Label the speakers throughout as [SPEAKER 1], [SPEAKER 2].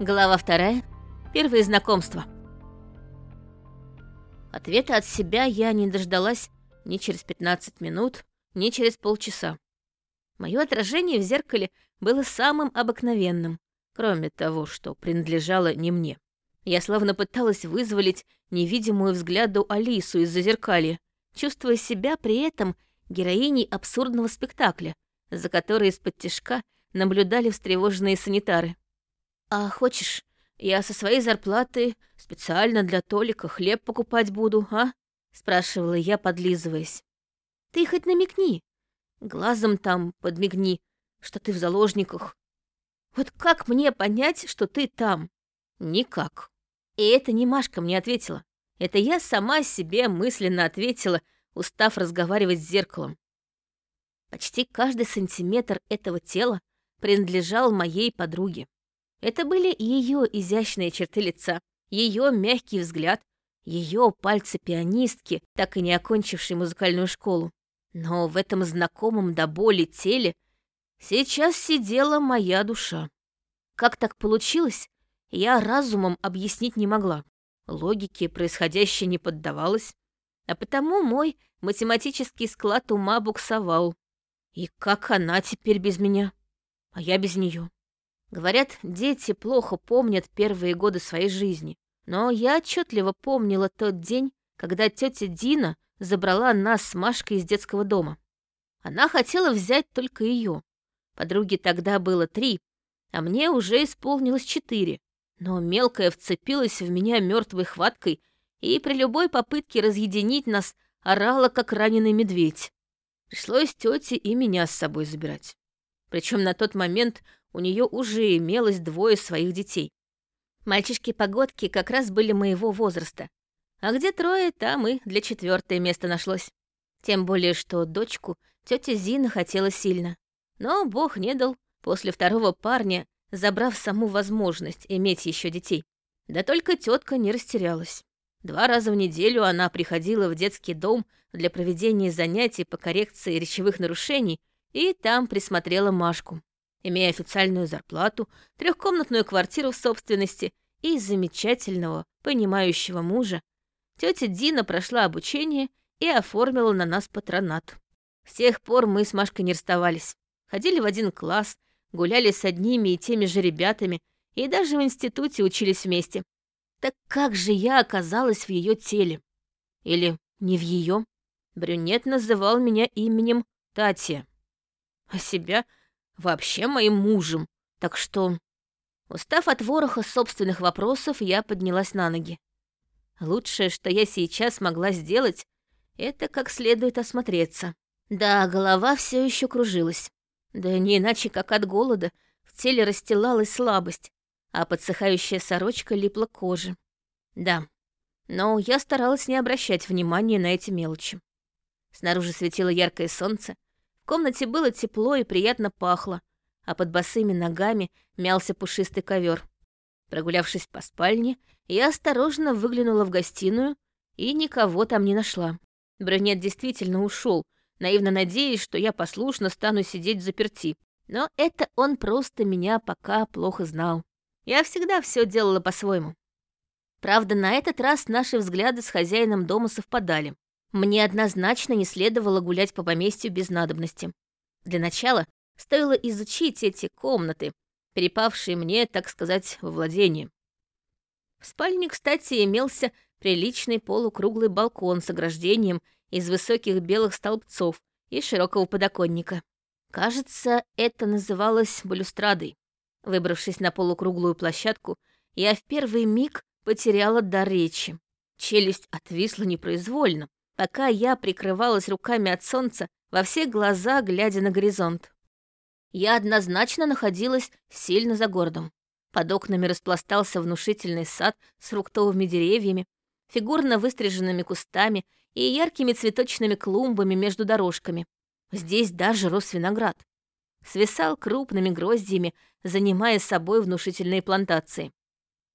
[SPEAKER 1] Глава вторая. Первые знакомства. Ответа от себя я не дождалась ни через 15 минут, ни через полчаса. Мое отражение в зеркале было самым обыкновенным, кроме того, что принадлежало не мне. Я словно пыталась вызволить невидимую взгляду Алису из-за зеркалья, чувствуя себя при этом героиней абсурдного спектакля, за которой из-под тишка наблюдали встревоженные санитары. «А хочешь, я со своей зарплаты специально для Толика хлеб покупать буду, а?» — спрашивала я, подлизываясь. «Ты хоть намекни, глазом там подмигни, что ты в заложниках. Вот как мне понять, что ты там?» «Никак». И это не Машка мне ответила. Это я сама себе мысленно ответила, устав разговаривать с зеркалом. Почти каждый сантиметр этого тела принадлежал моей подруге. Это были ее изящные черты лица, ее мягкий взгляд, ее пальцы пианистки, так и не окончившей музыкальную школу. Но в этом знакомом до боли теле сейчас сидела моя душа. Как так получилось, я разумом объяснить не могла. Логике происходящее не поддавалось, а потому мой математический склад ума буксовал. И как она теперь без меня? А я без нее. Говорят, дети плохо помнят первые годы своей жизни. Но я отчетливо помнила тот день, когда тетя Дина забрала нас с Машкой из детского дома. Она хотела взять только ее. Подруге тогда было три, а мне уже исполнилось четыре. Но мелкая вцепилась в меня мертвой хваткой и при любой попытке разъединить нас орала, как раненый медведь. Пришлось тете и меня с собой забирать. Причем на тот момент у нее уже имелось двое своих детей. Мальчишки-погодки как раз были моего возраста. А где трое, там и для четвертое место нашлось. Тем более, что дочку тетя Зина хотела сильно. Но Бог не дал. После второго парня, забрав саму возможность иметь еще детей. Да только тетка не растерялась. Два раза в неделю она приходила в детский дом для проведения занятий по коррекции речевых нарушений и там присмотрела Машку имея официальную зарплату, трехкомнатную квартиру в собственности и замечательного, понимающего мужа, тетя Дина прошла обучение и оформила на нас патронат. С тех пор мы с Машкой не расставались. Ходили в один класс, гуляли с одними и теми же ребятами и даже в институте учились вместе. Так как же я оказалась в ее теле? Или не в ее? Брюнет называл меня именем Татья, а себя вообще моим мужем, так что... Устав от вороха собственных вопросов, я поднялась на ноги. Лучшее, что я сейчас могла сделать, это как следует осмотреться. Да, голова все еще кружилась. Да не иначе, как от голода, в теле расстилалась слабость, а подсыхающая сорочка липла к коже. Да, но я старалась не обращать внимания на эти мелочи. Снаружи светило яркое солнце, комнате было тепло и приятно пахло, а под босыми ногами мялся пушистый ковер. Прогулявшись по спальне, я осторожно выглянула в гостиную и никого там не нашла. Брюнет действительно ушел, наивно надеясь, что я послушно стану сидеть заперти. Но это он просто меня пока плохо знал. Я всегда все делала по-своему. Правда, на этот раз наши взгляды с хозяином дома совпадали. Мне однозначно не следовало гулять по поместью без надобности. Для начала стоило изучить эти комнаты, перепавшие мне, так сказать, во владение. В спальне, кстати, имелся приличный полукруглый балкон с ограждением из высоких белых столбцов и широкого подоконника. Кажется, это называлось балюстрадой. Выбравшись на полукруглую площадку, я в первый миг потеряла дар речи. Челюсть отвисла непроизвольно пока я прикрывалась руками от солнца, во все глаза глядя на горизонт. Я однозначно находилась сильно за городом. Под окнами распластался внушительный сад с фруктовыми деревьями, фигурно выстриженными кустами и яркими цветочными клумбами между дорожками. Здесь даже рос виноград. Свисал крупными гроздьями, занимая собой внушительные плантации.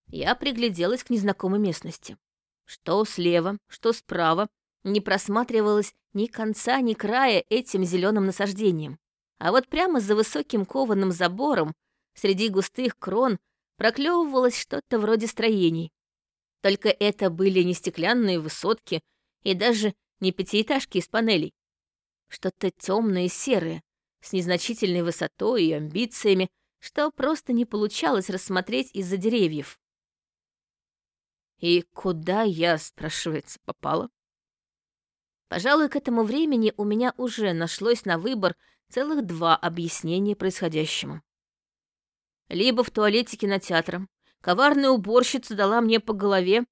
[SPEAKER 1] Я пригляделась к незнакомой местности. Что слева, что справа не просматривалось ни конца, ни края этим зеленым насаждением. А вот прямо за высоким кованым забором, среди густых крон, проклевывалось что-то вроде строений. Только это были не стеклянные высотки и даже не пятиэтажки из панелей. Что-то темное и серое, с незначительной высотой и амбициями, что просто не получалось рассмотреть из-за деревьев. И куда я, спрашивается, попала? Пожалуй, к этому времени у меня уже нашлось на выбор целых два объяснения происходящему. Либо в туалете кинотеатра коварная уборщица дала мне по голове,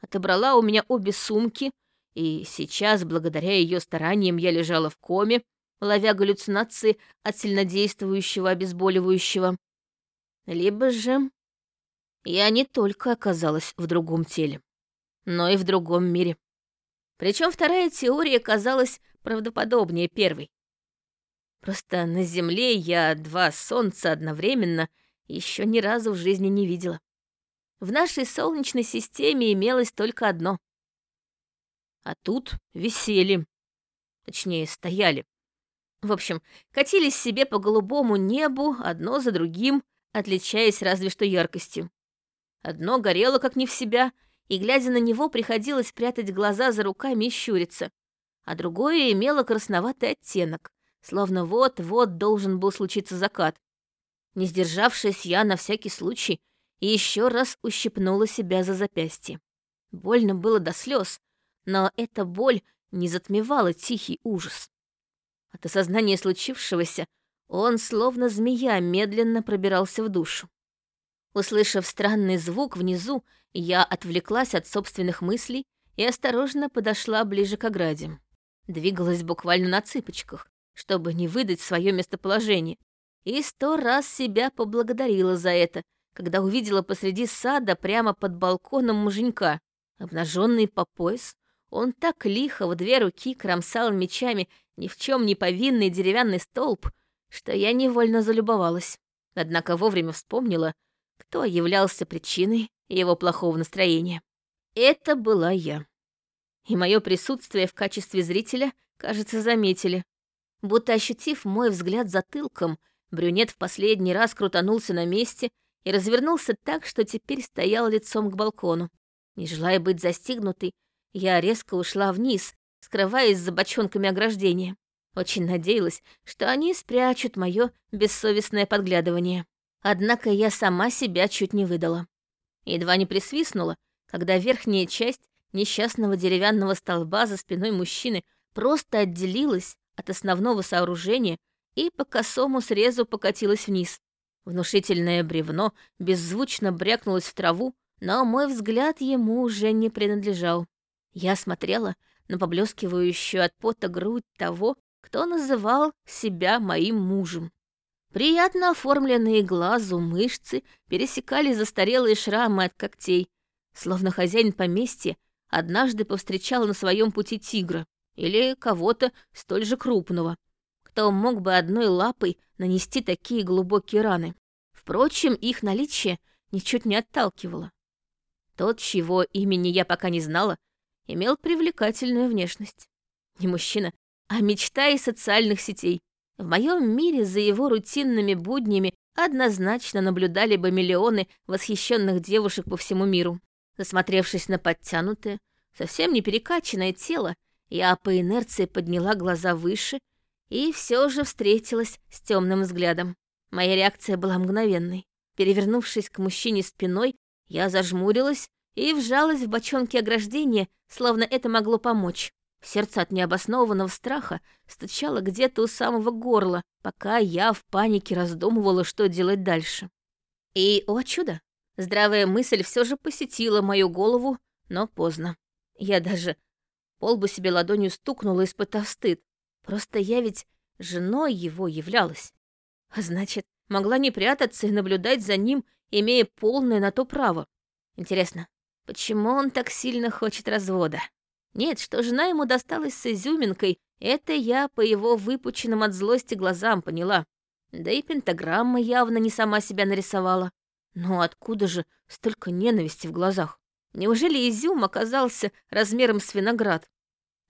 [SPEAKER 1] отобрала у меня обе сумки, и сейчас, благодаря ее стараниям, я лежала в коме, ловя галлюцинации от сильнодействующего обезболивающего. Либо же я не только оказалась в другом теле, но и в другом мире. Причем вторая теория казалась правдоподобнее первой. Просто на Земле я два солнца одновременно еще ни разу в жизни не видела. В нашей Солнечной системе имелось только одно. А тут висели. Точнее, стояли. В общем, катились себе по голубому небу одно за другим, отличаясь разве что яркостью. Одно горело как не в себя, и, глядя на него, приходилось прятать глаза за руками и щуриться, а другое имело красноватый оттенок, словно вот-вот должен был случиться закат. Не сдержавшись, я на всякий случай еще раз ущипнула себя за запястье. Больно было до слез, но эта боль не затмевала тихий ужас. От осознания случившегося он, словно змея, медленно пробирался в душу. Услышав странный звук внизу, я отвлеклась от собственных мыслей и осторожно подошла ближе к ограде. Двигалась буквально на цыпочках, чтобы не выдать свое местоположение, и сто раз себя поблагодарила за это, когда увидела посреди сада прямо под балконом муженька, обнаженный по пояс, он так лихо в две руки кромсал мечами ни в чем не повинный деревянный столб, что я невольно залюбовалась. Однако вовремя вспомнила, кто являлся причиной его плохого настроения. Это была я. И мое присутствие в качестве зрителя, кажется, заметили. Будто ощутив мой взгляд затылком, брюнет в последний раз крутанулся на месте и развернулся так, что теперь стоял лицом к балкону. Не желая быть застигнутой, я резко ушла вниз, скрываясь за бочонками ограждения. Очень надеялась, что они спрячут мое бессовестное подглядывание. Однако я сама себя чуть не выдала. Едва не присвистнула, когда верхняя часть несчастного деревянного столба за спиной мужчины просто отделилась от основного сооружения и по косому срезу покатилась вниз. Внушительное бревно беззвучно брякнулось в траву, но мой взгляд ему уже не принадлежал. Я смотрела на поблескивающую от пота грудь того, кто называл себя моим мужем. Приятно оформленные глазу мышцы пересекали застарелые шрамы от когтей, словно хозяин поместья однажды повстречал на своем пути тигра или кого-то столь же крупного, кто мог бы одной лапой нанести такие глубокие раны. Впрочем, их наличие ничуть не отталкивало. Тот, чьего имени я пока не знала, имел привлекательную внешность. Не мужчина, а мечта из социальных сетей. В моем мире за его рутинными буднями однозначно наблюдали бы миллионы восхищенных девушек по всему миру. Засмотревшись на подтянутое, совсем не перекачанное тело, я по инерции подняла глаза выше и все же встретилась с темным взглядом. Моя реакция была мгновенной. Перевернувшись к мужчине спиной, я зажмурилась и вжалась в бочонки ограждения, словно это могло помочь. Сердце от необоснованного страха стучало где-то у самого горла, пока я в панике раздумывала, что делать дальше. И, о чудо, здравая мысль все же посетила мою голову, но поздно. Я даже полбу себе ладонью стукнула, испытав стыд. Просто я ведь женой его являлась. А значит, могла не прятаться и наблюдать за ним, имея полное на то право. Интересно, почему он так сильно хочет развода? Нет, что жена ему досталась с изюминкой, это я по его выпученным от злости глазам поняла. Да и пентаграмма явно не сама себя нарисовала. Но откуда же столько ненависти в глазах? Неужели изюм оказался размером с виноград?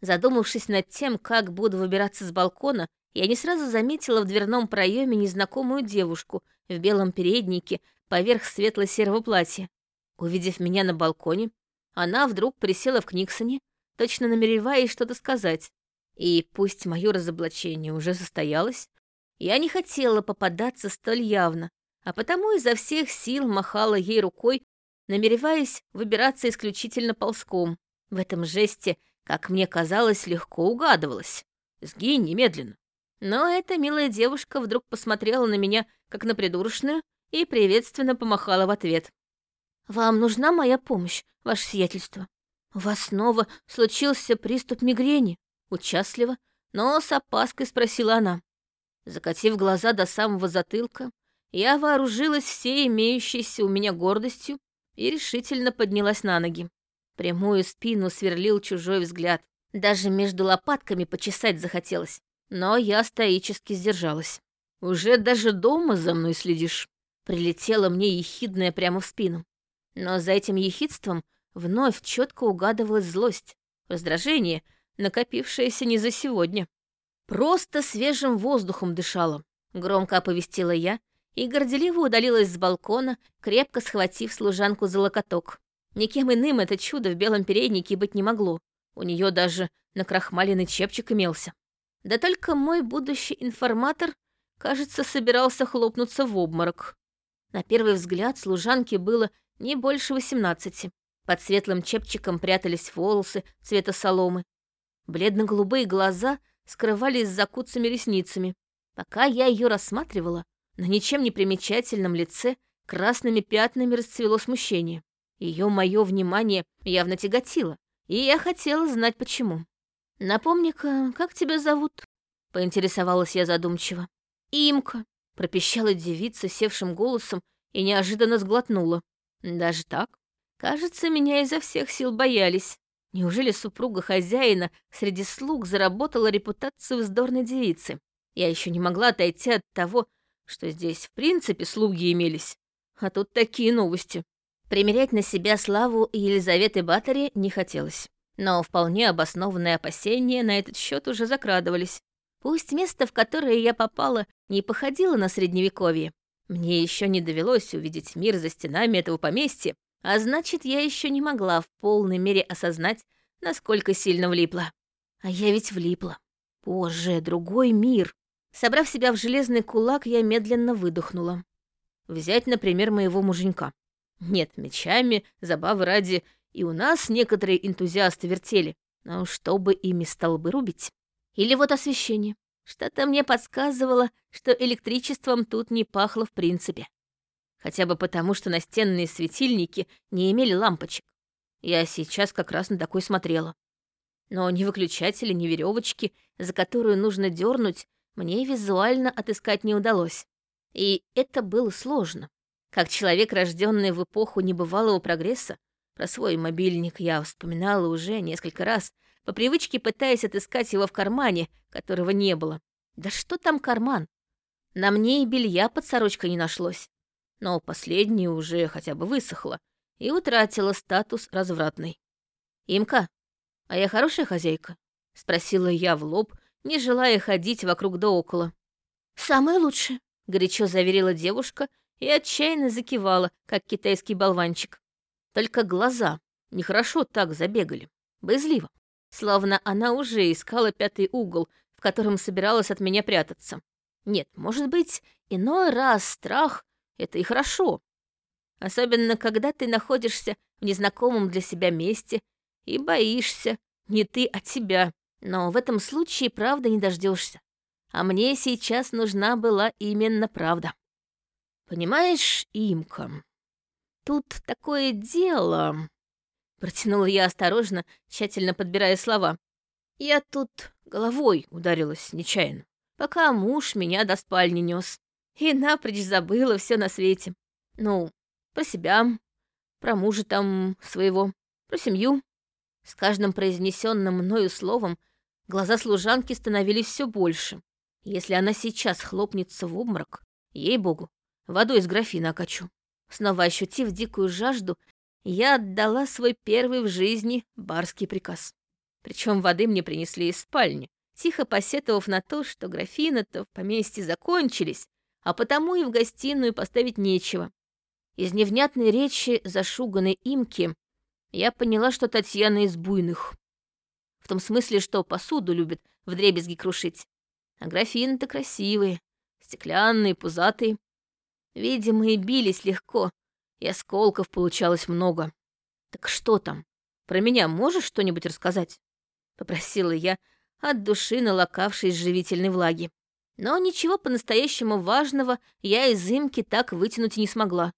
[SPEAKER 1] Задумавшись над тем, как буду выбираться с балкона, я не сразу заметила в дверном проеме незнакомую девушку в белом переднике поверх светло-серого платья. Увидев меня на балконе, она вдруг присела в Книксоне, точно намереваясь что-то сказать. И пусть мое разоблачение уже состоялось, я не хотела попадаться столь явно, а потому изо всех сил махала ей рукой, намереваясь выбираться исключительно ползком. В этом жесте, как мне казалось, легко угадывалось. «Сгинь немедленно!» Но эта милая девушка вдруг посмотрела на меня, как на придурочную, и приветственно помахала в ответ. «Вам нужна моя помощь, ваше сиятельство? У вас снова случился приступ мигрени?» Участливо, но с опаской спросила она. Закатив глаза до самого затылка, я вооружилась всей имеющейся у меня гордостью и решительно поднялась на ноги. Прямую спину сверлил чужой взгляд. Даже между лопатками почесать захотелось. Но я стоически сдержалась. «Уже даже дома за мной следишь?» Прилетела мне ехидная прямо в спину. Но за этим ехидством вновь четко угадывалась злость, раздражение, накопившееся не за сегодня. Просто свежим воздухом дышала, громко оповестила я и горделиво удалилась с балкона, крепко схватив служанку за локоток. Никем иным это чудо в белом переднике быть не могло. У нее даже накрахмаленный чепчик имелся. Да только мой будущий информатор, кажется, собирался хлопнуться в обморок. На первый взгляд служанке было не больше восемнадцати. Под светлым чепчиком прятались волосы цвета соломы. Бледно-голубые глаза скрывались за куцами ресницами. Пока я ее рассматривала, на ничем не примечательном лице красными пятнами расцвело смущение. Ее мое внимание явно тяготило, и я хотела знать почему. «Напомни-ка, как тебя зовут?» — поинтересовалась я задумчиво. «Имка», — пропищала девица севшим голосом и неожиданно сглотнула. «Даже так? Кажется, меня изо всех сил боялись. Неужели супруга хозяина среди слуг заработала репутацию вздорной девицы? Я еще не могла отойти от того, что здесь в принципе слуги имелись. А тут такие новости. Примерять на себя славу Елизаветы Баттери не хотелось но вполне обоснованные опасения на этот счет уже закрадывались. Пусть место, в которое я попала, не походило на средневековье. Мне еще не довелось увидеть мир за стенами этого поместья, а значит, я еще не могла в полной мере осознать, насколько сильно влипла. А я ведь влипла. Боже, другой мир. Собрав себя в железный кулак, я медленно выдохнула. Взять, например, моего муженька. Нет, мечами, забавы ради, и у нас некоторые энтузиасты вертели. Но чтобы ими столбы рубить? Или вот освещение. Что-то мне подсказывало, что электричеством тут не пахло в принципе. Хотя бы потому, что настенные светильники не имели лампочек. Я сейчас как раз на такой смотрела. Но ни выключатели, ни веревочки, за которую нужно дернуть, мне визуально отыскать не удалось. И это было сложно. Как человек, рожденный в эпоху небывалого прогресса, про свой мобильник я вспоминала уже несколько раз, по привычке пытаясь отыскать его в кармане, которого не было. Да что там карман? На мне и белья под сорочкой не нашлось. Но последнее уже хотя бы высохло и утратила статус развратной. «Имка, а я хорошая хозяйка?» — спросила я в лоб, не желая ходить вокруг да около. «Самое лучшее», — горячо заверила девушка и отчаянно закивала, как китайский болванчик. Только глаза нехорошо так забегали, боязливо, словно она уже искала пятый угол, в котором собиралась от меня прятаться. Нет, может быть, иной раз страх — это и хорошо. Особенно, когда ты находишься в незнакомом для себя месте и боишься не ты, а тебя. Но в этом случае правда не дождешься. А мне сейчас нужна была именно правда. Понимаешь, Имка, «Тут такое дело...» Протянула я осторожно, тщательно подбирая слова. «Я тут головой ударилась нечаянно, пока муж меня до спальни нес, и напрочь забыла все на свете. Ну, про себя, про мужа там своего, про семью». С каждым произнесенным мною словом глаза служанки становились все больше. Если она сейчас хлопнется в обморок, ей-богу, водой из графина окачу. Снова ощутив дикую жажду, я отдала свой первый в жизни барский приказ. Причем воды мне принесли из спальни, тихо посетовав на то, что графины-то в поместье закончились, а потому и в гостиную поставить нечего. Из невнятной речи зашуганной имки я поняла, что Татьяна из буйных. В том смысле, что посуду любит вдребезги крушить. А графины-то красивые, стеклянные, пузатые. Видимо, и бились легко, и осколков получалось много. Так что там? Про меня можешь что-нибудь рассказать? Попросила я, от души налокавшись живительной влаги. Но ничего по-настоящему важного я из имки так вытянуть и не смогла.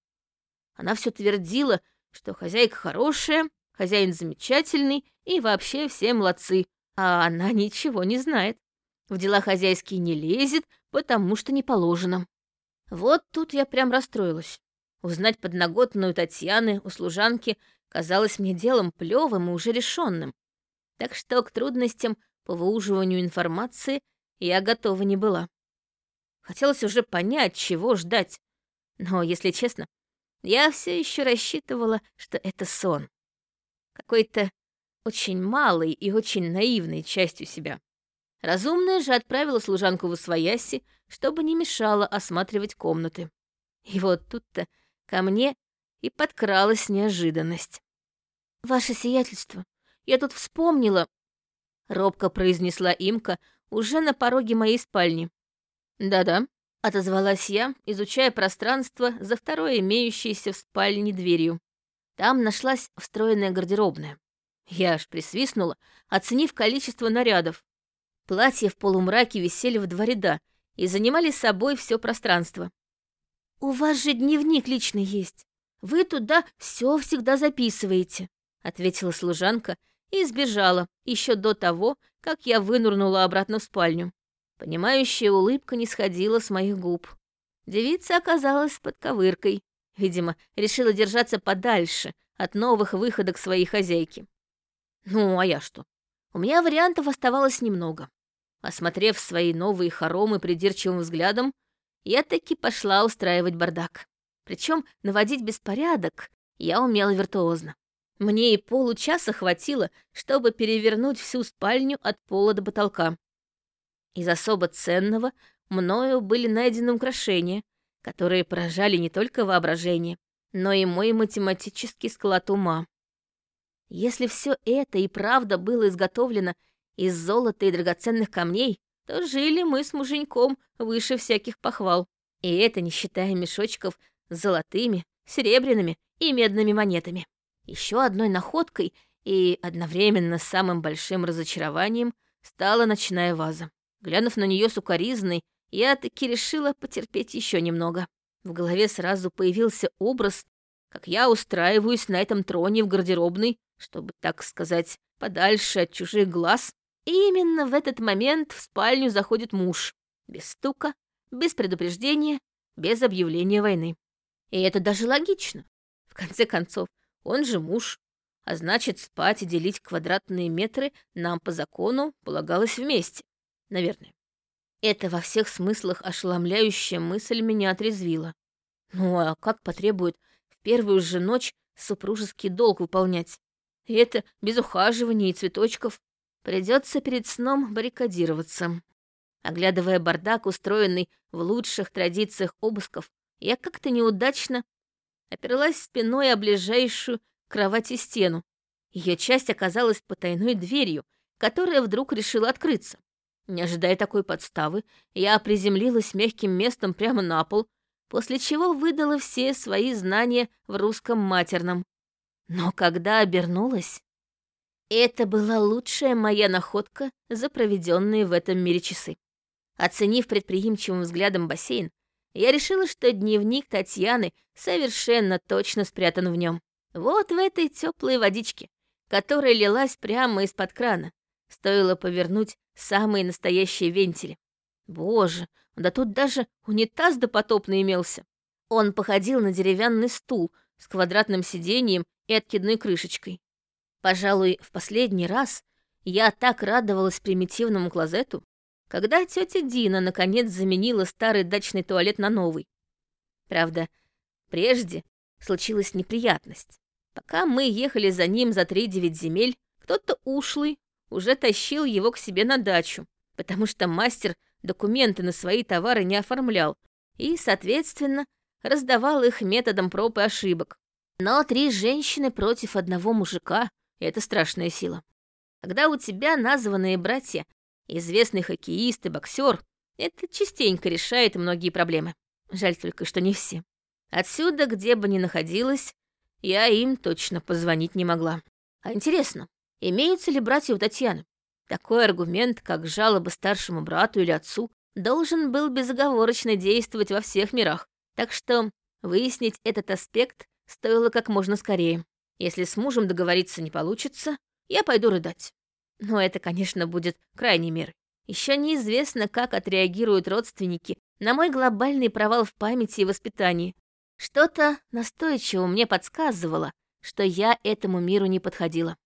[SPEAKER 1] Она все твердила, что хозяйка хорошая, хозяин замечательный и вообще все молодцы, а она ничего не знает. В дела хозяйские не лезет, потому что не положено. Вот тут я прям расстроилась. Узнать подноготную Татьяны у служанки казалось мне делом плевым и уже решенным. Так что к трудностям по выуживанию информации я готова не была. Хотелось уже понять, чего ждать. Но, если честно, я все еще рассчитывала, что это сон. Какой-то очень малой и очень наивной частью себя. Разумная же отправила служанку в Освояси, чтобы не мешала осматривать комнаты. И вот тут-то ко мне и подкралась неожиданность. «Ваше сиятельство, я тут вспомнила...» Робко произнесла имка уже на пороге моей спальни. «Да-да», — отозвалась я, изучая пространство за второй имеющейся в спальне дверью. Там нашлась встроенная гардеробная. Я аж присвистнула, оценив количество нарядов. Платья в полумраке висели в два ряда и занимали собой все пространство. «У вас же дневник личный есть. Вы туда все всегда записываете», — ответила служанка и сбежала еще до того, как я вынурнула обратно в спальню. Понимающая улыбка не сходила с моих губ. Девица оказалась под ковыркой. Видимо, решила держаться подальше от новых выходок своей хозяйки. Ну, а я что? У меня вариантов оставалось немного. Осмотрев свои новые хоромы придирчивым взглядом, я таки пошла устраивать бардак. Причем наводить беспорядок я умела виртуозно. Мне и получаса хватило, чтобы перевернуть всю спальню от пола до потолка. Из особо ценного мною были найдены украшения, которые поражали не только воображение, но и мой математический склад ума. Если все это и правда было изготовлено из золота и драгоценных камней, то жили мы с муженьком выше всяких похвал. И это не считая мешочков с золотыми, серебряными и медными монетами. Еще одной находкой и одновременно самым большим разочарованием стала ночная ваза. Глянув на нее сукоризной, я таки решила потерпеть еще немного. В голове сразу появился образ, как я устраиваюсь на этом троне в гардеробной, чтобы, так сказать, подальше от чужих глаз. И именно в этот момент в спальню заходит муж. Без стука, без предупреждения, без объявления войны. И это даже логично. В конце концов, он же муж. А значит, спать и делить квадратные метры нам по закону полагалось вместе наверное. Это во всех смыслах ошеломляющая мысль меня отрезвила. Ну а как потребует в первую же ночь супружеский долг выполнять? И это без ухаживания и цветочков. Придется перед сном баррикадироваться. Оглядывая бардак, устроенный в лучших традициях обысков, я как-то неудачно оперлась спиной о ближайшую кровать и стену. Ее часть оказалась потайной дверью, которая вдруг решила открыться. Не ожидая такой подставы, я приземлилась мягким местом прямо на пол, после чего выдала все свои знания в русском матерном. Но когда обернулась, это была лучшая моя находка за проведенные в этом мире часы. Оценив предприимчивым взглядом бассейн, я решила, что дневник Татьяны совершенно точно спрятан в нем. Вот в этой теплой водичке, которая лилась прямо из-под крана. Стоило повернуть самые настоящие вентили. Боже, да тут даже унитаз допотопный имелся. Он походил на деревянный стул с квадратным сиденьем и откидной крышечкой. Пожалуй, в последний раз я так радовалась примитивному клозету, когда тетя Дина наконец заменила старый дачный туалет на новый. Правда, прежде случилась неприятность. Пока мы ехали за ним за три девять земель, кто-то ушлый уже тащил его к себе на дачу, потому что мастер документы на свои товары не оформлял и, соответственно, раздавал их методом проб и ошибок. Но три женщины против одного мужика — это страшная сила. Когда у тебя названные братья, известный хоккеист и боксер, это частенько решает многие проблемы. Жаль только, что не все. Отсюда, где бы ни находилась, я им точно позвонить не могла. А интересно, имеются ли братья у Татьяны? Такой аргумент, как жалоба старшему брату или отцу, должен был безоговорочно действовать во всех мирах. Так что выяснить этот аспект стоило как можно скорее. Если с мужем договориться не получится, я пойду рыдать. Но это, конечно, будет крайней мерой. Еще неизвестно, как отреагируют родственники на мой глобальный провал в памяти и воспитании. Что-то настойчиво мне подсказывало, что я этому миру не подходила.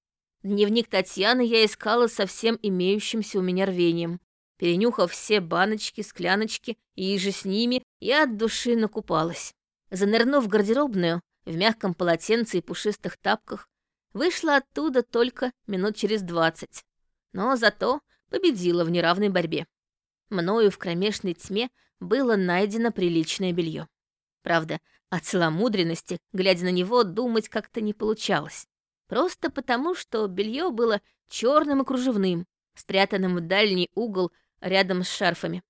[SPEAKER 1] Дневник Татьяны я искала со всем имеющимся у меня рвением. Перенюхав все баночки, скляночки и же с ними, я от души накупалась. Занырнув в гардеробную, в мягком полотенце и пушистых тапках, вышла оттуда только минут через двадцать. Но зато победила в неравной борьбе. Мною в кромешной тьме было найдено приличное белье. Правда, о целомудренности, глядя на него, думать как-то не получалось. Просто потому, что белье было черным и кружевным, спрятанным в дальний угол рядом с шарфами.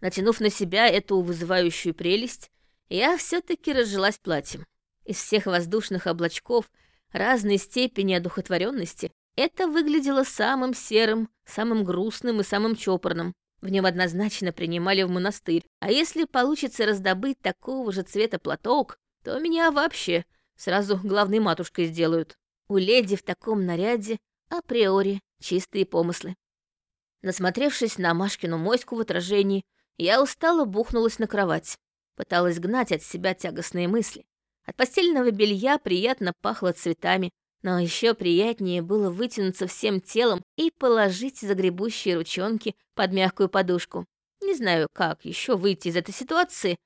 [SPEAKER 1] Натянув на себя эту вызывающую прелесть, я все таки разжилась платьем. Из всех воздушных облачков разной степени одухотворенности это выглядело самым серым, самым грустным и самым чопорным. В нем однозначно принимали в монастырь. А если получится раздобыть такого же цвета платок, то меня вообще сразу главной матушкой сделают. У леди в таком наряде априори чистые помыслы. Насмотревшись на Машкину моську в отражении, я устало бухнулась на кровать. Пыталась гнать от себя тягостные мысли. От постельного белья приятно пахло цветами, но еще приятнее было вытянуться всем телом и положить загребущие ручонки под мягкую подушку. Не знаю, как еще выйти из этой ситуации.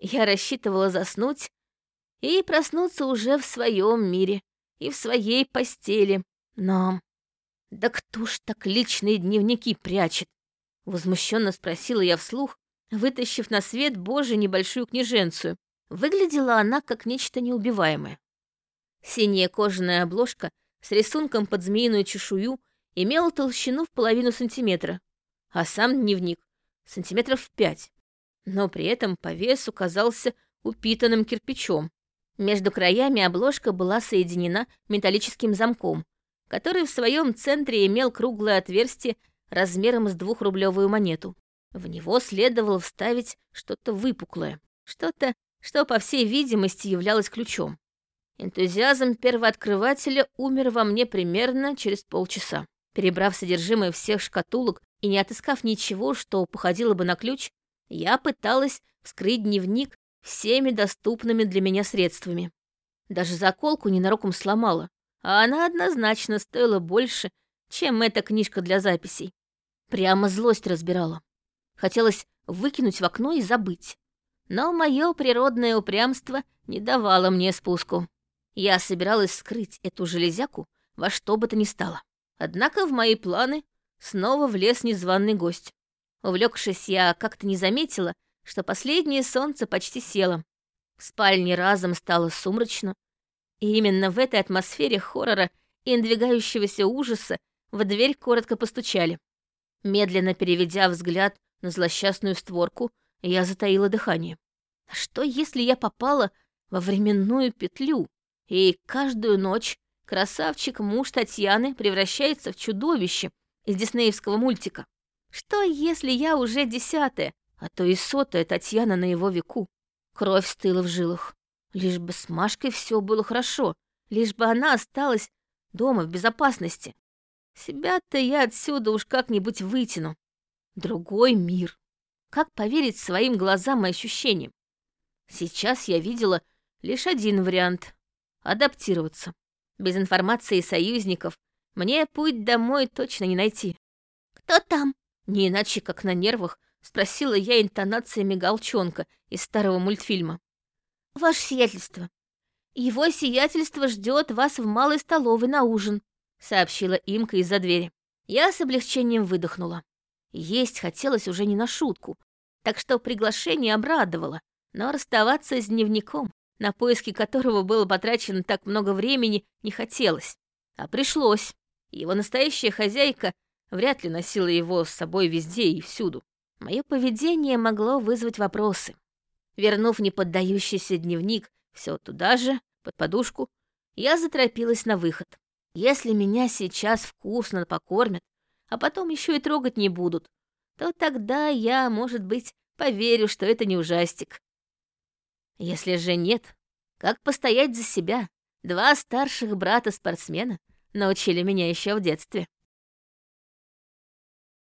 [SPEAKER 1] Я рассчитывала заснуть и проснуться уже в своем мире и в своей постели. Но... Да кто ж так личные дневники прячет? Возмущенно спросила я вслух, вытащив на свет Божий небольшую книженцию. Выглядела она как нечто неубиваемое. Синяя кожаная обложка с рисунком под змеиную чешую имела толщину в половину сантиметра, а сам дневник — сантиметров в пять, но при этом по весу казался упитанным кирпичом. Между краями обложка была соединена металлическим замком, который в своем центре имел круглое отверстие размером с двухрублевую монету. В него следовало вставить что-то выпуклое, что-то что, по всей видимости, являлось ключом. Энтузиазм первооткрывателя умер во мне примерно через полчаса. Перебрав содержимое всех шкатулок и не отыскав ничего, что походило бы на ключ, я пыталась вскрыть дневник всеми доступными для меня средствами. Даже заколку ненароком сломала, а она однозначно стоила больше, чем эта книжка для записей. Прямо злость разбирала. Хотелось выкинуть в окно и забыть но мое природное упрямство не давало мне спуску. Я собиралась скрыть эту железяку во что бы то ни стало. Однако в мои планы снова влез незваный гость. Увлекшись, я как-то не заметила, что последнее солнце почти село. В спальне разом стало сумрачно, и именно в этой атмосфере хоррора и надвигающегося ужаса в дверь коротко постучали. Медленно переведя взгляд на злосчастную створку, я затаила дыхание. Что, если я попала во временную петлю, и каждую ночь красавчик-муж Татьяны превращается в чудовище из диснеевского мультика? Что, если я уже десятая, а то и сотая Татьяна на его веку? Кровь стыла в жилах. Лишь бы с Машкой все было хорошо, лишь бы она осталась дома в безопасности. Себя-то я отсюда уж как-нибудь вытяну. Другой мир. Как поверить своим глазам и ощущениям? Сейчас я видела лишь один вариант — адаптироваться. Без информации союзников мне путь домой точно не найти. «Кто там?» Не иначе, как на нервах, спросила я интонациями галчонка из старого мультфильма. «Ваше сиятельство, его сиятельство ждет вас в малой столовой на ужин», — сообщила имка из-за двери. Я с облегчением выдохнула. Есть хотелось уже не на шутку, так что приглашение обрадовало, но расставаться с дневником, на поиски которого было потрачено так много времени, не хотелось. А пришлось. Его настоящая хозяйка вряд ли носила его с собой везде и всюду. Мое поведение могло вызвать вопросы. Вернув неподдающийся дневник все туда же, под подушку, я заторопилась на выход. Если меня сейчас вкусно покормят, а потом еще и трогать не будут, то тогда я, может быть, поверю, что это не ужастик. Если же нет, как постоять за себя? Два старших брата-спортсмена научили меня еще в детстве.